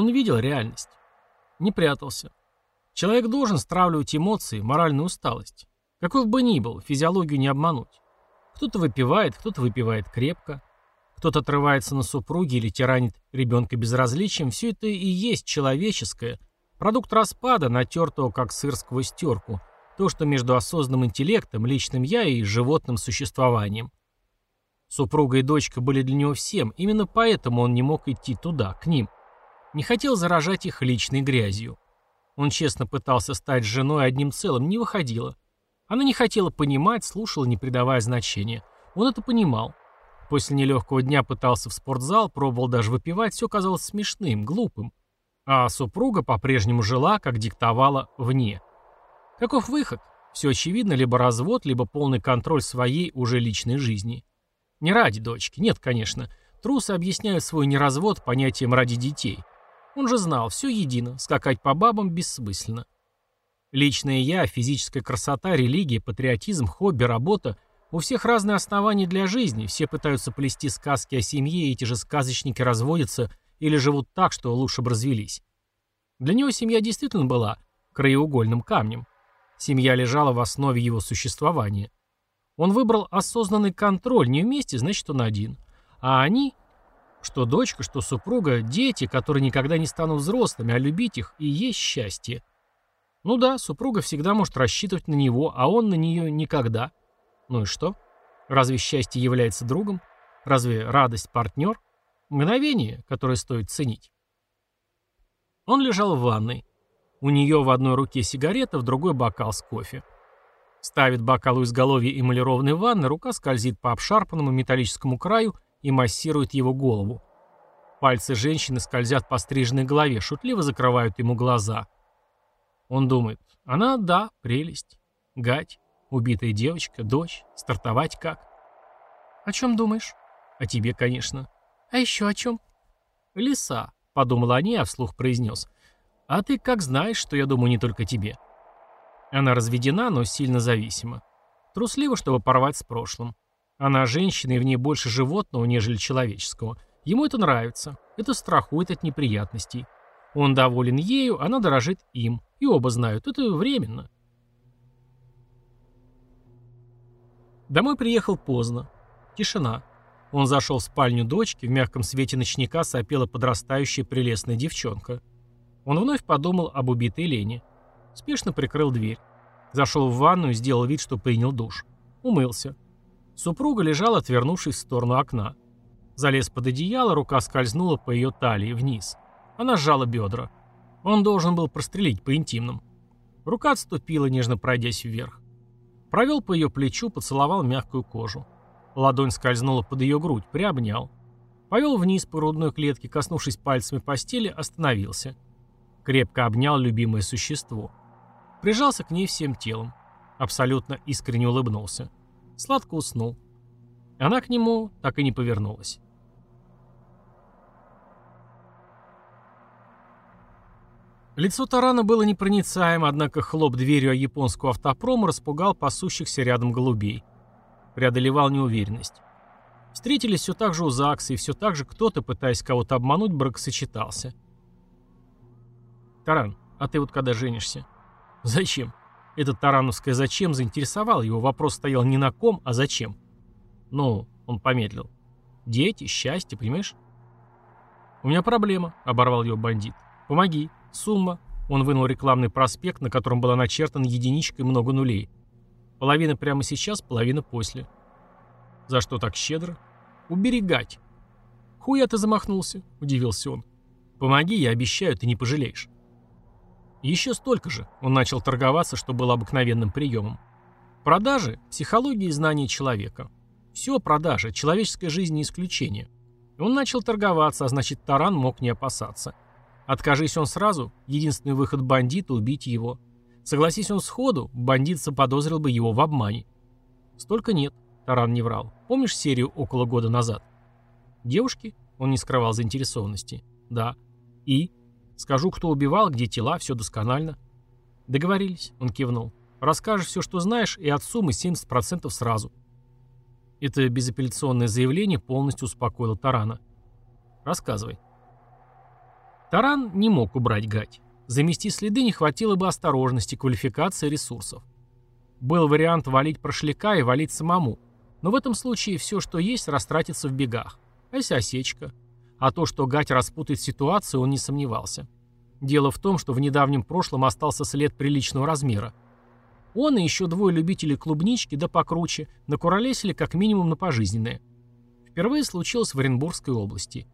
Он видел реальность. Не прятался. Человек должен стравливать эмоции, моральную усталость. Каков бы ни был, физиологию не обмануть. Кто-то выпивает, кто-то выпивает крепко. Кто-то отрывается на супруге или тиранит ребенка безразличием. Все это и есть человеческое. Продукт распада, натертого как сыр сквозь терку. То, что между осознанным интеллектом, личным «я» и животным существованием. Супруга и дочка были для него всем, именно поэтому он не мог идти туда, к ним. Не хотел заражать их личной грязью. Он честно пытался стать женой одним целым, не выходило. Она не хотела понимать, слушала, не придавая значения. Он это понимал. После нелегкого дня пытался в спортзал, пробовал даже выпивать, все казалось смешным, глупым. А супруга по-прежнему жила, как диктовала, вне. Каков выход? Все очевидно, либо развод, либо полный контроль своей уже личной жизни. Не ради дочки, нет, конечно. Трусы объясняют свой неразвод понятием ради детей. Он же знал, все едино, скакать по бабам бессмысленно. Личное «я», физическая красота, религия, патриотизм, хобби, работа – у всех разные основания для жизни, все пытаются плести сказки о семье, и эти же сказочники разводятся или живут так, что лучше бы развелись. Для него семья действительно была краеугольным камнем. Семья лежала в основе его существования. Он выбрал осознанный контроль, не вместе, значит, он один. А они, что дочка, что супруга, дети, которые никогда не станут взрослыми, а любить их и есть счастье. Ну да, супруга всегда может рассчитывать на него, а он на нее никогда. Ну и что? Разве счастье является другом? Разве радость партнер? Мгновение, которое стоит ценить. Он лежал в ванной. У нее в одной руке сигарета, в другой бокал с кофе. Ставит бокал у изголовья эмалированной ванны, рука скользит по обшарпанному металлическому краю и массирует его голову. Пальцы женщины скользят по стриженной голове, шутливо закрывают ему глаза. Он думает, она, да, прелесть. Гать, убитая девочка, дочь, стартовать как? О чем думаешь? О тебе, конечно. А еще о чем? Лиса, подумала они, а вслух произнес. А ты как знаешь, что я думаю не только тебе? Она разведена, но сильно зависима. Труслива, чтобы порвать с прошлым. Она женщина, и в ней больше животного, нежели человеческого. Ему это нравится. Это страхует от неприятностей. Он доволен ею, она дорожит им. И оба знают, это временно. Домой приехал поздно. Тишина. Он зашел в спальню дочки, в мягком свете ночника сопела подрастающая прелестная девчонка. Он вновь подумал об убитой Лене. Спешно прикрыл дверь. Зашел в ванную, сделал вид, что принял душ. Умылся. Супруга лежала, отвернувшись в сторону окна. Залез под одеяло, рука скользнула по ее талии вниз. Она сжала бедра. Он должен был прострелить по интимным. Рука отступила, нежно пройдясь вверх. Провел по ее плечу, поцеловал мягкую кожу. Ладонь скользнула под ее грудь, приобнял. Повел вниз по грудной клетке, коснувшись пальцами постели, остановился. Крепко обнял любимое существо. Прижался к ней всем телом. Абсолютно искренне улыбнулся. Сладко уснул. Она к нему так и не повернулась. Лицо Тарана было непроницаемо, однако хлоп дверью о японскую автопрому распугал пасущихся рядом голубей. Преодолевал неуверенность. Встретились все так же у ЗАГСа, и все так же кто-то, пытаясь кого-то обмануть, бракосочетался. «Таран, а ты вот когда женишься?» «Зачем?» Этот тарановское «зачем» заинтересовал его. Вопрос стоял не на ком, а зачем. «Ну», — он помедлил. «Дети, счастье, понимаешь?» «У меня проблема», — оборвал его бандит. «Помоги. Сумма». Он вынул рекламный проспект, на котором была начертана единичка и много нулей. Половина прямо сейчас, половина после. «За что так щедро?» «Уберегать». «Хуя ты замахнулся?» — удивился он. «Помоги, я обещаю, ты не пожалеешь». Еще столько же. Он начал торговаться, что было обыкновенным приемом. Продажи – психология и знание человека. Все продажи, человеческая жизнь не исключение. Он начал торговаться, а значит Таран мог не опасаться. Откажись он сразу, единственный выход бандита – убить его. Согласись он сходу, бандит заподозрил бы его в обмане. Столько нет, Таран не врал. Помнишь серию около года назад? Девушки? Он не скрывал заинтересованности. Да. И? Скажу, кто убивал, где тела, все досконально. Договорились, он кивнул. Расскажешь все, что знаешь, и от суммы 70% сразу. Это безапелляционное заявление полностью успокоило Тарана. Рассказывай. Таран не мог убрать гать. Замести следы не хватило бы осторожности, квалификации, ресурсов. Был вариант валить прошляка и валить самому. Но в этом случае все, что есть, растратится в бегах. А если осечка? А то, что Гать распутает ситуацию, он не сомневался. Дело в том, что в недавнем прошлом остался след приличного размера. Он и еще двое любителей клубнички, да покруче, накуролесили как минимум на пожизненное. Впервые случилось в Оренбургской области.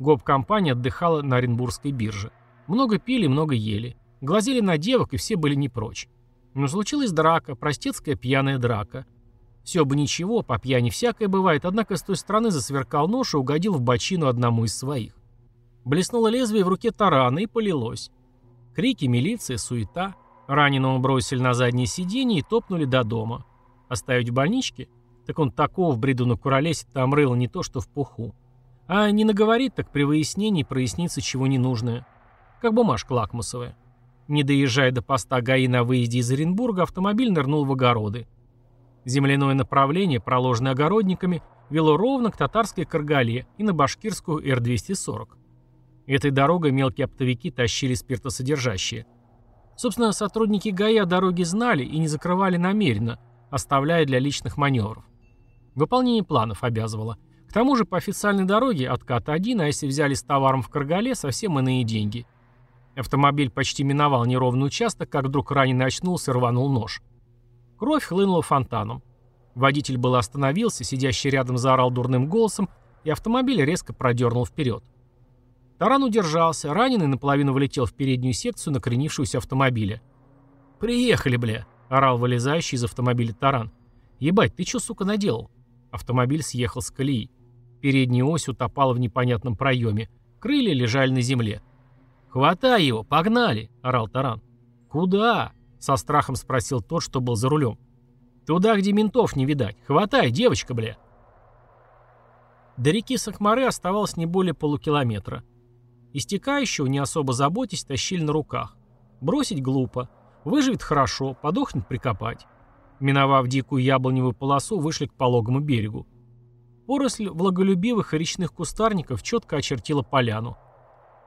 ГОП-компания отдыхала на Оренбургской бирже. Много пили, много ели. Глазели на девок, и все были не прочь. Но случилась драка, простецкая пьяная драка. Все бы ничего, по пьяни всякое бывает, однако с той стороны засверкал нож и угодил в бочину одному из своих. Блеснуло лезвие в руке тарана и полилось. Крики, милиция, суета. Раненого бросили на заднее сиденье и топнули до дома. Оставить в больничке? Так он такого в бреду на куролесе там рыло не то, что в пуху. А не наговорит, так при выяснении прояснится чего ненужное. Как бумажка лакмусовая. Не доезжая до поста ГАИ на выезде из Оренбурга, автомобиль нырнул в огороды. Земляное направление, проложенное огородниками, вело ровно к татарской Каргале и на башкирскую Р-240. Этой дорогой мелкие оптовики тащили спиртосодержащие. Собственно, сотрудники ГАИ о дороге знали и не закрывали намеренно, оставляя для личных маневров. Выполнение планов обязывало. К тому же по официальной дороге откат один, а если взяли с товаром в Каргале, совсем иные деньги. Автомобиль почти миновал неровный участок, как вдруг раненый очнулся и рванул нож. Кровь хлынула фонтаном. Водитель был остановился, сидящий рядом заорал дурным голосом, и автомобиль резко продернул вперед. Таран удержался, раненый наполовину влетел в переднюю секцию накренившегося автомобиля. «Приехали, бля!» — орал вылезающий из автомобиля Таран. «Ебать, ты чё, сука, наделал?» Автомобиль съехал с колеи. Передняя ось утопала в непонятном проеме. Крылья лежали на земле. «Хватай его, погнали!» — орал Таран. «Куда?» Со страхом спросил тот, что был за рулем. «Туда, где ментов не видать. Хватай, девочка, бля!» До реки Сахмары оставалось не более полукилометра. Истекающего, не особо заботясь, тащили на руках. Бросить глупо. Выживет хорошо, подохнет прикопать. Миновав дикую яблоневую полосу, вышли к пологому берегу. Поросль влаголюбивых и речных кустарников четко очертила поляну.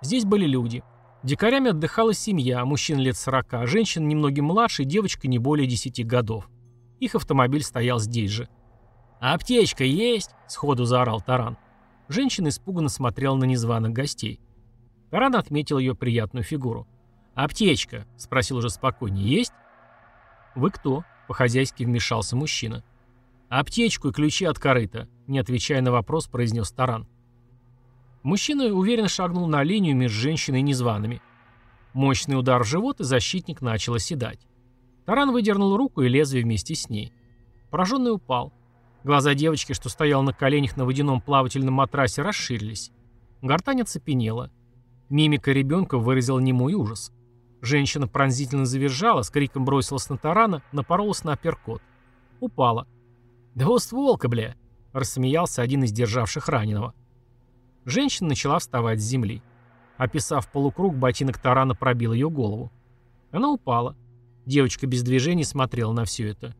Здесь были люди – Дикарями отдыхала семья, мужчин лет 40, женщин немногим младше, девочка не более 10 годов. Их автомобиль стоял здесь же. «Аптечка есть?» – сходу заорал Таран. Женщина испуганно смотрела на незваных гостей. Таран отметил ее приятную фигуру. «Аптечка?» – спросил уже спокойнее. «Есть?» «Вы кто?» – по-хозяйски вмешался мужчина. «Аптечку и ключи от корыта», – не отвечая на вопрос, произнес Таран. Мужчина уверенно шагнул на линию между женщиной и незваными. Мощный удар в живот, и защитник начал оседать. Таран выдернул руку и лезвие вместе с ней. Пораженный упал. Глаза девочки, что стоял на коленях на водяном плавательном матрасе, расширились. Гортань оцепенела. Мимика ребенка выразила немой ужас. Женщина пронзительно завизжала, с криком бросилась на тарана, напоролась на апперкот. Упала. «Двустволка, бля!» — рассмеялся один из державших раненого. Женщина начала вставать с земли. Описав полукруг, ботинок тарана пробил ее голову. Она упала. Девочка без движения смотрела на все это.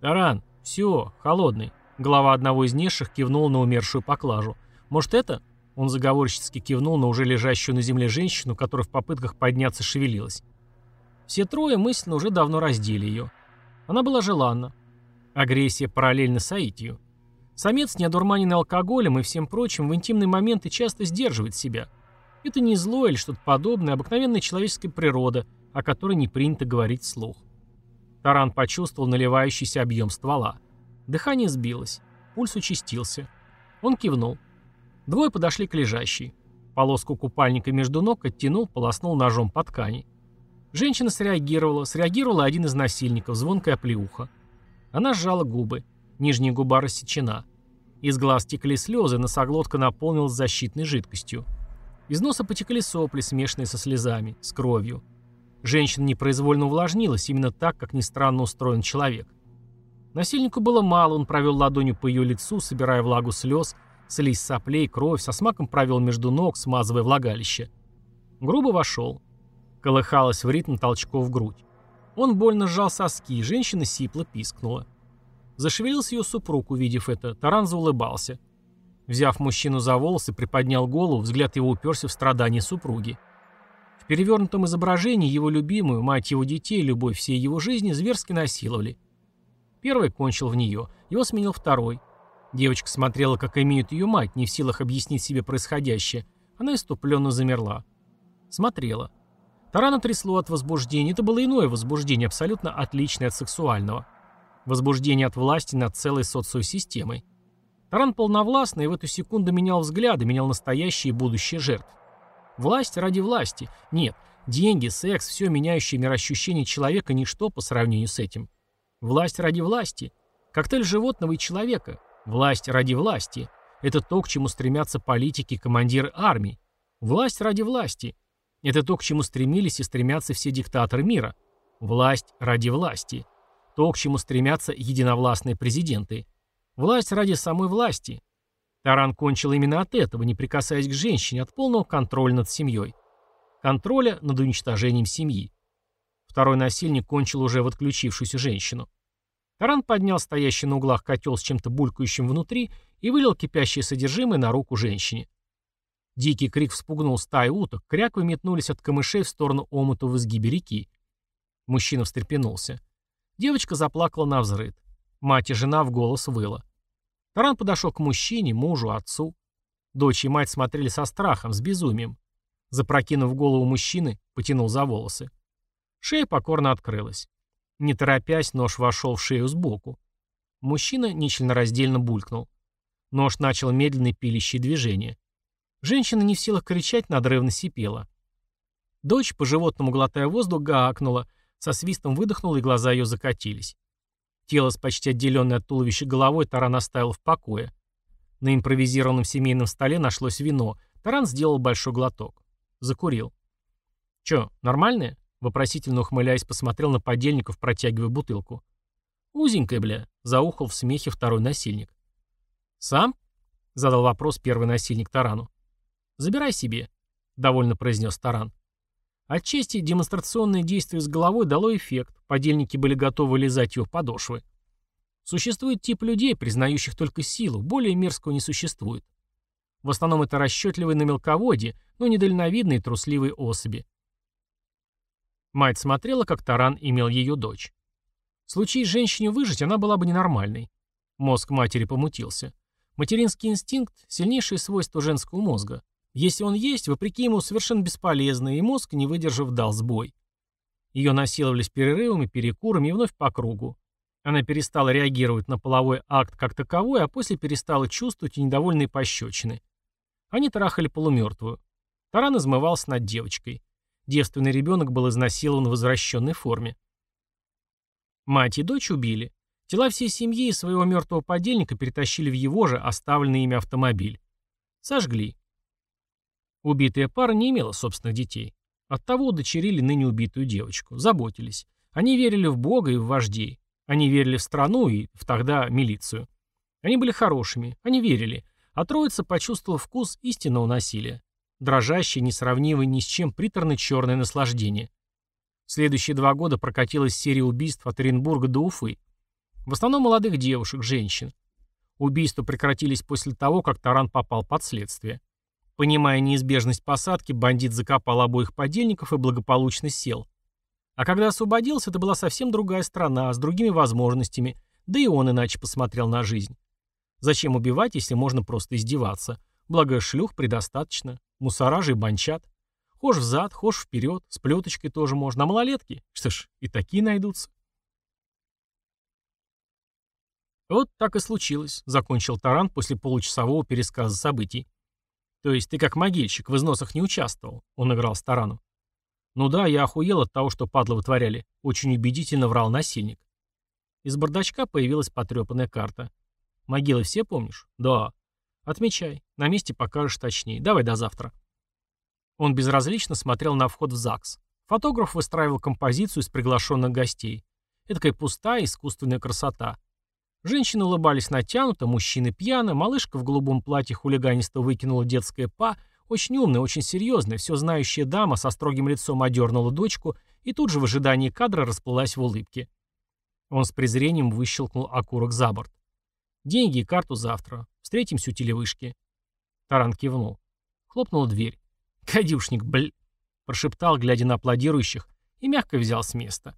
«Таран, все, холодный». Глава одного из низших кивнул на умершую поклажу. «Может, это?» Он заговорщицки кивнул на уже лежащую на земле женщину, которая в попытках подняться шевелилась. Все трое мысленно уже давно раздели ее. Она была желанна. Агрессия параллельно соитию. Самец, не одурманенный алкоголем и всем прочим, в интимные моменты часто сдерживает себя. Это не зло или что-то подобное, а обыкновенная человеческая природа, о которой не принято говорить вслух. Таран почувствовал наливающийся объем ствола. Дыхание сбилось. Пульс участился. Он кивнул. Двое подошли к лежащей. Полоску купальника между ног оттянул, полоснул ножом по ткани. Женщина среагировала, среагировала один из насильников, звонкая оплеуха. Она сжала губы. Нижняя губа рассечена. Из глаз текли слезы, носоглотка наполнилась защитной жидкостью. Из носа потекли сопли, смешанные со слезами, с кровью. Женщина непроизвольно увлажнилась, именно так, как ни странно устроен человек. Насильнику было мало, он провел ладонью по ее лицу, собирая влагу слез, слизь соплей, кровь, со смаком провел между ног, смазывая влагалище. Грубо вошел. Колыхалась в ритм толчков грудь. Он больно сжал соски, женщина сипло пискнула. Зашевелился ее супруг, увидев это. Таран заулыбался. Взяв мужчину за волосы, приподнял голову, взгляд его уперся в страдания супруги. В перевернутом изображении его любимую, мать его детей, любовь всей его жизни зверски насиловали. Первый кончил в нее, его сменил второй. Девочка смотрела, как имеют ее мать, не в силах объяснить себе происходящее. Она иступленно замерла. Смотрела. Тарана трясло от возбуждения. Это было иное возбуждение, абсолютно отличное от сексуального. Возбуждение от власти над целой социосистемой. Таран полновластный в эту секунду менял взгляды, менял настоящие и будущие жертв. Власть ради власти. Нет, деньги, секс, все меняющее мироощущение человека – ничто по сравнению с этим. Власть ради власти. Коктейль животного и человека. Власть ради власти. Это то, к чему стремятся политики и командиры армий. Власть ради власти. Это то, к чему стремились и стремятся все диктаторы мира. Власть ради власти. То, к чему стремятся единовластные президенты. Власть ради самой власти. Таран кончил именно от этого, не прикасаясь к женщине, от полного контроля над семьей. Контроля над уничтожением семьи. Второй насильник кончил уже в отключившуюся женщину. Таран поднял стоящий на углах котел с чем-то булькающим внутри и вылил кипящее содержимое на руку женщине. Дикий крик вспугнул стаю уток, кряквы метнулись от камышей в сторону омута в изгибе реки. Мужчина встрепенулся. Девочка заплакала на взрыд. Мать и жена в голос выла. Таран подошел к мужчине, мужу, отцу. Дочь и мать смотрели со страхом, с безумием. Запрокинув голову мужчины, потянул за волосы. Шея покорно открылась. Не торопясь, нож вошел в шею сбоку. Мужчина нечленораздельно булькнул. Нож начал медленные пилящие движения. Женщина не в силах кричать, надрывно сипела. Дочь, по животному глотая воздух, гакнула, со свистом выдохнула, и глаза ее закатились. Тело с почти отделенной от туловища головой Таран оставил в покое. На импровизированном семейном столе нашлось вино. Таран сделал большой глоток. Закурил. «Чё, нормальное?» Вопросительно ухмыляясь, посмотрел на подельников, протягивая бутылку. «Узенькая, бля», — заухал в смехе второй насильник. «Сам?» — задал вопрос первый насильник Тарану. «Забирай себе», — довольно произнес Таран. Отчасти демонстрационное действие с головой дало эффект, подельники были готовы лизать его подошвы. Существует тип людей, признающих только силу, более мерзкого не существует. В основном это расчетливые на мелководье, но недальновидные трусливые особи. Мать смотрела, как Таран имел ее дочь. В случае женщине выжить, она была бы ненормальной. Мозг матери помутился. Материнский инстинкт – сильнейшее свойство женского мозга. Если он есть, вопреки ему совершенно бесполезно, и мозг, не выдержав, дал сбой. Ее насиловали с перерывами, перекурами и вновь по кругу. Она перестала реагировать на половой акт как таковой, а после перестала чувствовать и недовольные пощечины. Они трахали полумертвую. Таран измывался над девочкой. Девственный ребенок был изнасилован в возвращенной форме. Мать и дочь убили. Тела всей семьи и своего мертвого подельника перетащили в его же оставленный ими автомобиль. Сожгли. Убитая пара не имела собственных детей. Оттого удочерили ныне убитую девочку. Заботились. Они верили в Бога и в вождей. Они верили в страну и в тогда милицию. Они были хорошими. Они верили. А троица почувствовала вкус истинного насилия дрожащее, несравнимое ни с чем приторно-черное наслаждение. Следующие два года прокатилась серия убийств от Оренбурга до Уфы. В основном молодых девушек, женщин. Убийства прекратились после того, как Таран попал под следствие. Понимая неизбежность посадки, бандит закопал обоих подельников и благополучно сел. А когда освободился, это была совсем другая страна, с другими возможностями, да и он иначе посмотрел на жизнь. Зачем убивать, если можно просто издеваться? Благо шлюх предостаточно. Мусора же и банчат. Хошь взад, хошь вперед, с плеточкой тоже можно. А малолетки? Что ж, и такие найдутся. Вот так и случилось, закончил Таран после получасового пересказа событий. То есть ты как могильщик в износах не участвовал? Он играл с Тараном. Ну да, я охуел от того, что падлы вытворяли. Очень убедительно врал насильник. Из бардачка появилась потрепанная карта. Могилы все помнишь? Да. Отмечай. На месте покажешь точнее. Давай до завтра. Он безразлично смотрел на вход в ЗАГС. Фотограф выстраивал композицию из приглашенных гостей. Эдакая пустая искусственная красота. Женщины улыбались натянуто, мужчины пьяно, малышка в голубом платье хулиганисто выкинула детское па, очень умная, очень серьезная, все знающая дама со строгим лицом одернула дочку и тут же в ожидании кадра расплылась в улыбке. Он с презрением выщелкнул окурок за борт. Деньги и карту завтра. Встретимся у телевышки». Таран кивнул. Хлопнула дверь. «Гадюшник, бль...» прошептал, глядя на аплодирующих, и мягко взял с места.